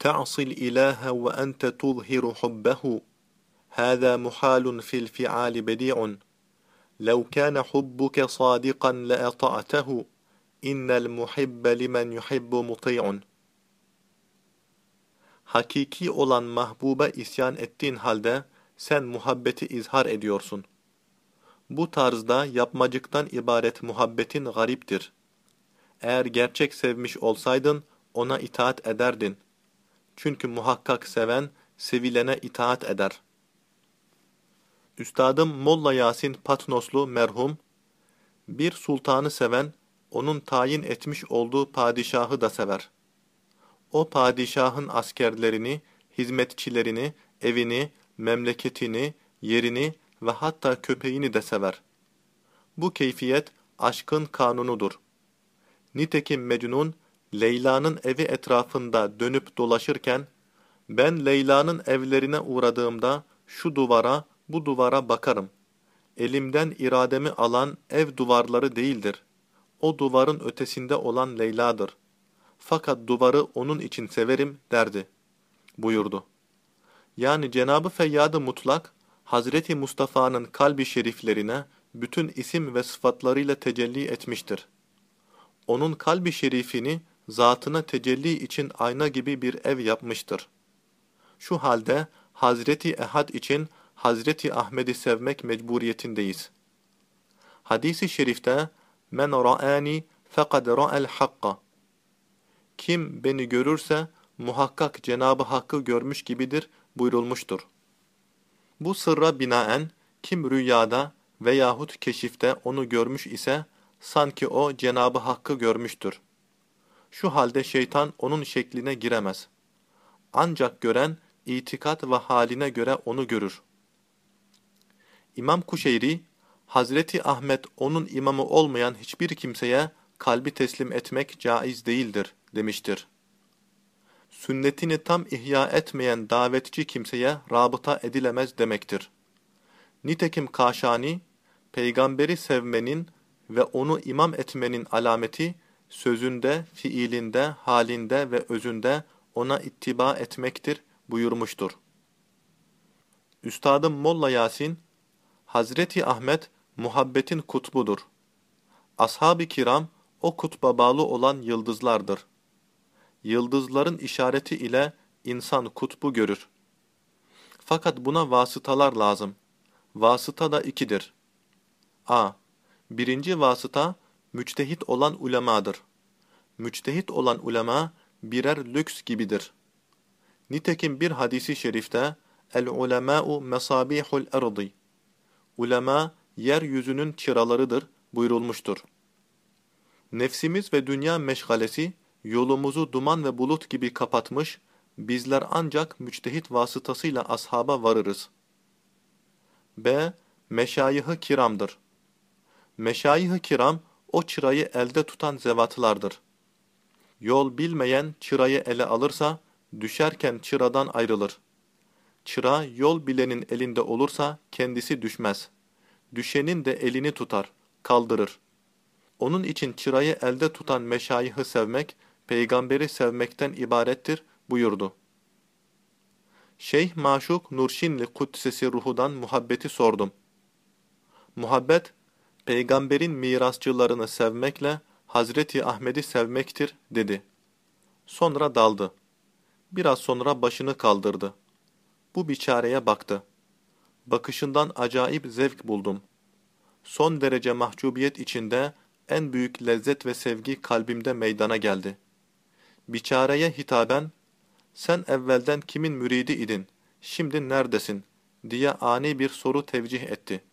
تعصي الإله وأنت تظهر حبه هذا محال في الفعال بديع لو كان حبك صادقا لأطعته إن المحب لمن يحب مطيع Hakiki olan mahbuba isyan ettiğin halde sen muhabbeti izhar ediyorsun. Bu tarzda yapmacıktan ibaret muhabbetin gariptir. Eğer gerçek sevmiş olsaydın ona itaat ederdin. Çünkü muhakkak seven sevilene itaat eder. Üstadım Molla Yasin Patnoslu merhum, bir sultanı seven, onun tayin etmiş olduğu padişahı da sever. O padişahın askerlerini, hizmetçilerini, evini, memleketini, yerini ve hatta köpeğini de sever. Bu keyfiyet aşkın kanunudur. Nitekim Mecnun, Leyla'nın evi etrafında dönüp dolaşırken, ben Leyla'nın evlerine uğradığımda şu duvara, bu duvara bakarım. Elimden irademi alan ev duvarları değildir. O duvarın ötesinde olan Leyla'dır. Fakat duvarı onun için severim derdi. Buyurdu. Yani Cenabı Feyyad-ı Mutlak, Hazreti Mustafa'nın kalbi şeriflerine bütün isim ve sıfatlarıyla tecelli etmiştir. Onun kalbi şerifini zatına tecelli için ayna gibi bir ev yapmıştır. Şu halde Hazreti Ehad için Hazreti Ahmet'i sevmek mecburiyetindeyiz. Hadis-i şerifte men ra'ani fekad ra'el hakka Kim beni görürse muhakkak Cenabı Hakk'ı görmüş gibidir buyurulmuştur. Bu sırra binaen kim rüyada veyahut keşifte onu görmüş ise sanki o Cenabı Hakk'ı görmüştür. Şu halde şeytan onun şekline giremez. Ancak gören itikat ve haline göre onu görür. İmam Kuşeyri, Hazreti Ahmet onun imamı olmayan hiçbir kimseye kalbi teslim etmek caiz değildir demiştir. Sünnetini tam ihya etmeyen davetçi kimseye rabıta edilemez demektir. Nitekim Kaşani, peygamberi sevmenin ve onu imam etmenin alameti, sözünde, fiilinde, halinde ve özünde ona ittiba etmektir buyurmuştur. Üstadım Molla Yasin, Hazreti Ahmet muhabbetin kutbudur. Ashab-ı kiram o kutba bağlı olan yıldızlardır. Yıldızların işareti ile insan kutbu görür. Fakat buna vasıtalar lazım. Vasıta da ikidir. a. Birinci vasıta, müçtehit olan ulemadır. Müçtehit olan ulema, birer lüks gibidir. Nitekim bir hadisi şerifte, El-ulemâ'u mesabihul erdi. Ulema, yeryüzünün çıralarıdır buyurulmuştur. Nefsimiz ve dünya meşgalesi, yolumuzu duman ve bulut gibi kapatmış, bizler ancak müçtehit vasıtasıyla ashaba varırız. B. Meşayih-i kiramdır. Meşayih-i kiram, o çırayı elde tutan zevatlardır. Yol bilmeyen çırayı ele alırsa, düşerken çıradan ayrılır. Çıra yol bilenin elinde olursa kendisi düşmez. Düşenin de elini tutar, kaldırır. Onun için çırayı elde tutan meşayihı sevmek, peygamberi sevmekten ibarettir buyurdu. Şeyh Maşuk Nurşinli Kudsesi ruhudan muhabbeti sordum. Muhabbet, peygamberin mirasçılarını sevmekle Hazreti Ahmet'i sevmektir dedi. Sonra daldı. Biraz sonra başını kaldırdı. Bu biçareye baktı. Bakışından acayip zevk buldum. Son derece mahcubiyet içinde en büyük lezzet ve sevgi kalbimde meydana geldi. Biçareye hitaben, sen evvelden kimin müridi idin, şimdi neredesin, diye ani bir soru tevcih etti.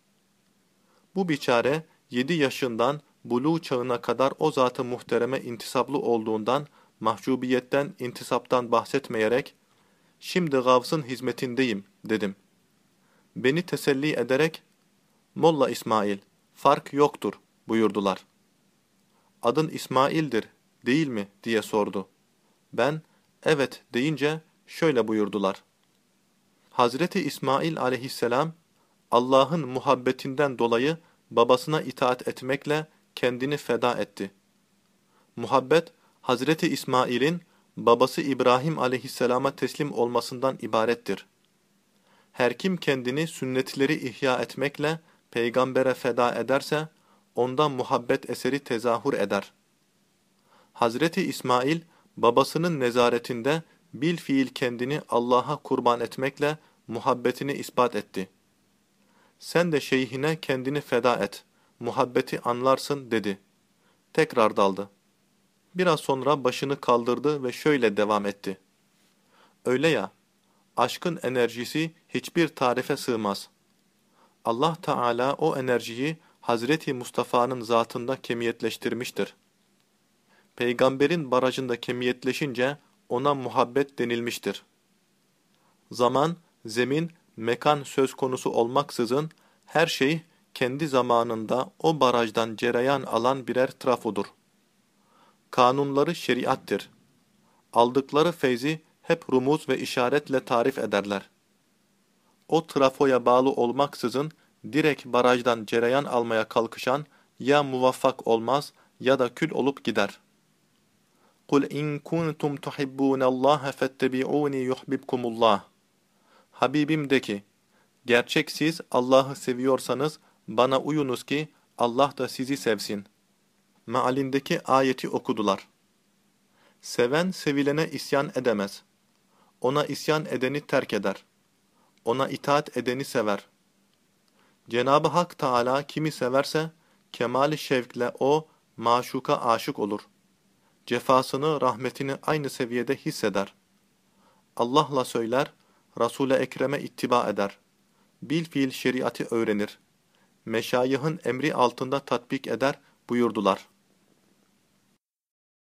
Bu biçare, yedi yaşından buluğ çağına kadar o zatı muhtereme intisaplı olduğundan, mahcubiyetten, intisaptan bahsetmeyerek, şimdi Gavs'ın hizmetindeyim, dedim. Beni teselli ederek, Molla İsmail, fark yoktur, buyurdular. Adın İsmail'dir, değil mi, diye sordu. Ben, evet deyince şöyle buyurdular. Hazreti İsmail aleyhisselam, Allah'ın muhabbetinden dolayı babasına itaat etmekle kendini feda etti. Muhabbet, Hazreti İsmail'in babası İbrahim aleyhisselama teslim olmasından ibarettir. Her kim kendini sünnetleri ihya etmekle peygambere feda ederse, ondan muhabbet eseri tezahür eder. Hazreti İsmail, babasının nezaretinde bil fiil kendini Allah'a kurban etmekle muhabbetini ispat etti. Sen de şeyhine kendini feda et, muhabbeti anlarsın dedi. Tekrar daldı. Biraz sonra başını kaldırdı ve şöyle devam etti. Öyle ya, aşkın enerjisi hiçbir tarife sığmaz. Allah Teala o enerjiyi Hazreti Mustafa'nın zatında kemiyetleştirmiştir. Peygamberin barajında kemiyetleşince ona muhabbet denilmiştir. Zaman, zemin, mekan söz konusu olmaksızın her şey kendi zamanında o barajdan cereyan alan birer trafodur. Kanunları şeriattir. Aldıkları feyzi hep rumuz ve işaretle tarif ederler. O trafoya bağlı olmaksızın direkt barajdan cereyan almaya kalkışan ya muvaffak olmaz ya da kül olup gider. قُلْ اِنْ كُنْتُمْ تُحِبُّونَ اللّٰهَ فَاتَّبِعُونِ يُحْبِبْكُمُ اللّٰهِ Habibim de ki, gerçek siz Allah'ı seviyorsanız bana uyunuz ki Allah da sizi sevsin. Mealindeki ayeti okudular. Seven sevilene isyan edemez. Ona isyan edeni terk eder. Ona itaat edeni sever. Cenab-ı Hak Teala kimi severse, kemali şevkle o, maşuka aşık olur. Cefasını, rahmetini aynı seviyede hisseder. Allah'la söyler, Resul-i Ekrem'e ittiba eder. Bil fiil şeriatı öğrenir. Meşayihın emri altında tatbik eder buyurdular.